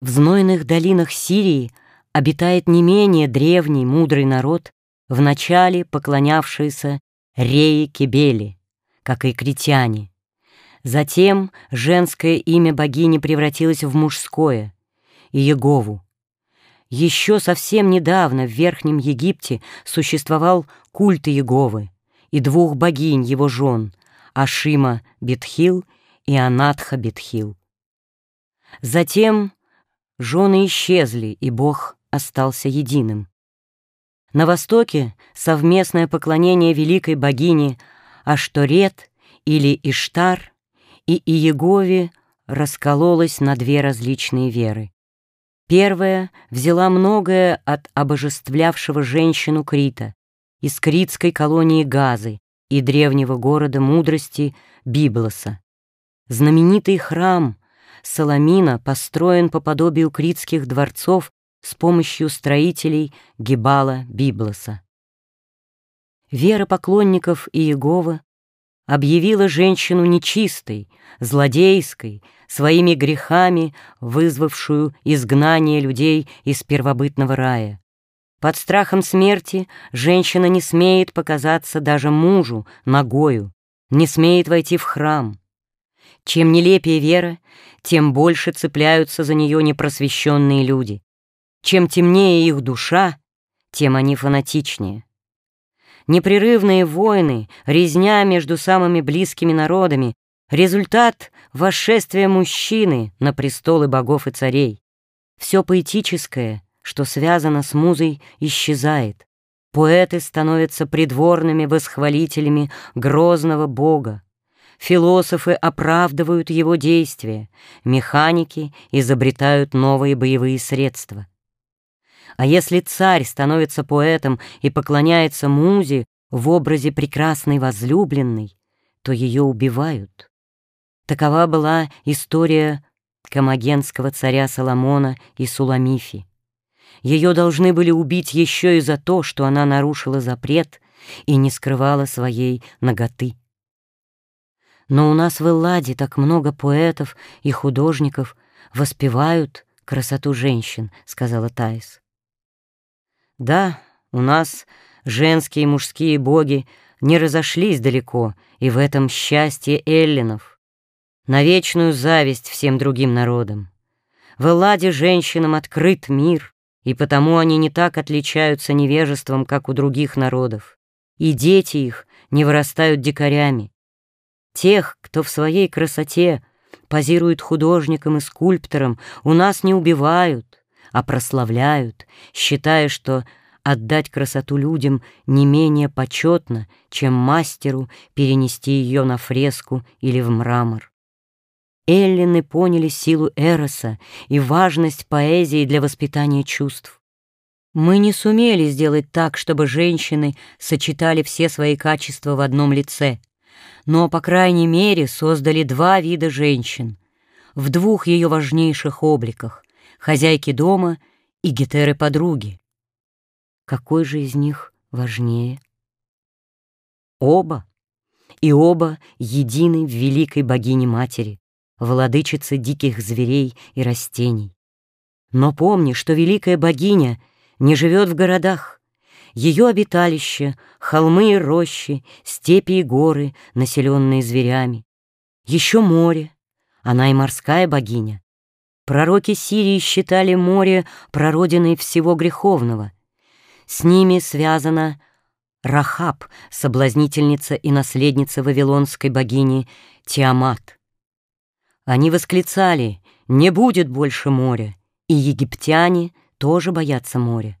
В знойных долинах Сирии обитает не менее древний мудрый народ, вначале поклонявшийся Реи Кебели, как и критяне. Затем женское имя богини превратилось в мужское — Иегову. Еще совсем недавно в Верхнем Египте существовал культ Иеговы и двух богинь его жен — Ашима Бетхил и Анатха Бетхил. Затем Жены исчезли, и Бог остался единым. На востоке совместное поклонение великой богине Ашторет или Иштар и Иегове раскололось на две различные веры. Первая взяла многое от обожествлявшего женщину Крита, из критской колонии Газы и древнего города мудрости Библоса. Знаменитый храм Соломина построен по подобию критских дворцов с помощью строителей Гибала Библоса. Вера поклонников Иеговы объявила женщину нечистой, злодейской, своими грехами вызвавшую изгнание людей из первобытного рая. Под страхом смерти женщина не смеет показаться даже мужу ногою, не смеет войти в храм. Чем нелепее вера, тем больше цепляются за нее непросвещенные люди. Чем темнее их душа, тем они фанатичнее. Непрерывные войны, резня между самыми близкими народами — результат восшествия мужчины на престолы богов и царей. Все поэтическое, что связано с музой, исчезает. Поэты становятся придворными восхвалителями грозного бога. Философы оправдывают его действия, механики изобретают новые боевые средства. А если царь становится поэтом и поклоняется музе в образе прекрасной возлюбленной, то ее убивают. Такова была история комагенского царя Соломона и Суламифи. Ее должны были убить еще и за то, что она нарушила запрет и не скрывала своей ноготы. Но у нас в Элладе так много поэтов и художников воспевают красоту женщин, — сказала Таис. Да, у нас женские и мужские боги не разошлись далеко, и в этом счастье эллинов, на вечную зависть всем другим народам. В Элладе женщинам открыт мир, и потому они не так отличаются невежеством, как у других народов, и дети их не вырастают дикарями, Тех, кто в своей красоте позирует художником и скульптором, у нас не убивают, а прославляют, считая, что отдать красоту людям не менее почетно, чем мастеру перенести ее на фреску или в мрамор. Эллины поняли силу Эроса и важность поэзии для воспитания чувств. Мы не сумели сделать так, чтобы женщины сочетали все свои качества в одном лице — но, по крайней мере, создали два вида женщин в двух ее важнейших обликах — хозяйки дома и гетеры-подруги. Какой же из них важнее? Оба, и оба едины в великой богине-матери, владычице диких зверей и растений. Но помни, что великая богиня не живет в городах, ее обиталище — холмы и рощи, степи и горы, населенные зверями. Еще море, она и морская богиня. Пророки Сирии считали море прародиной всего греховного. С ними связана Рахаб, соблазнительница и наследница вавилонской богини Тиамат. Они восклицали «Не будет больше моря», и египтяне тоже боятся моря.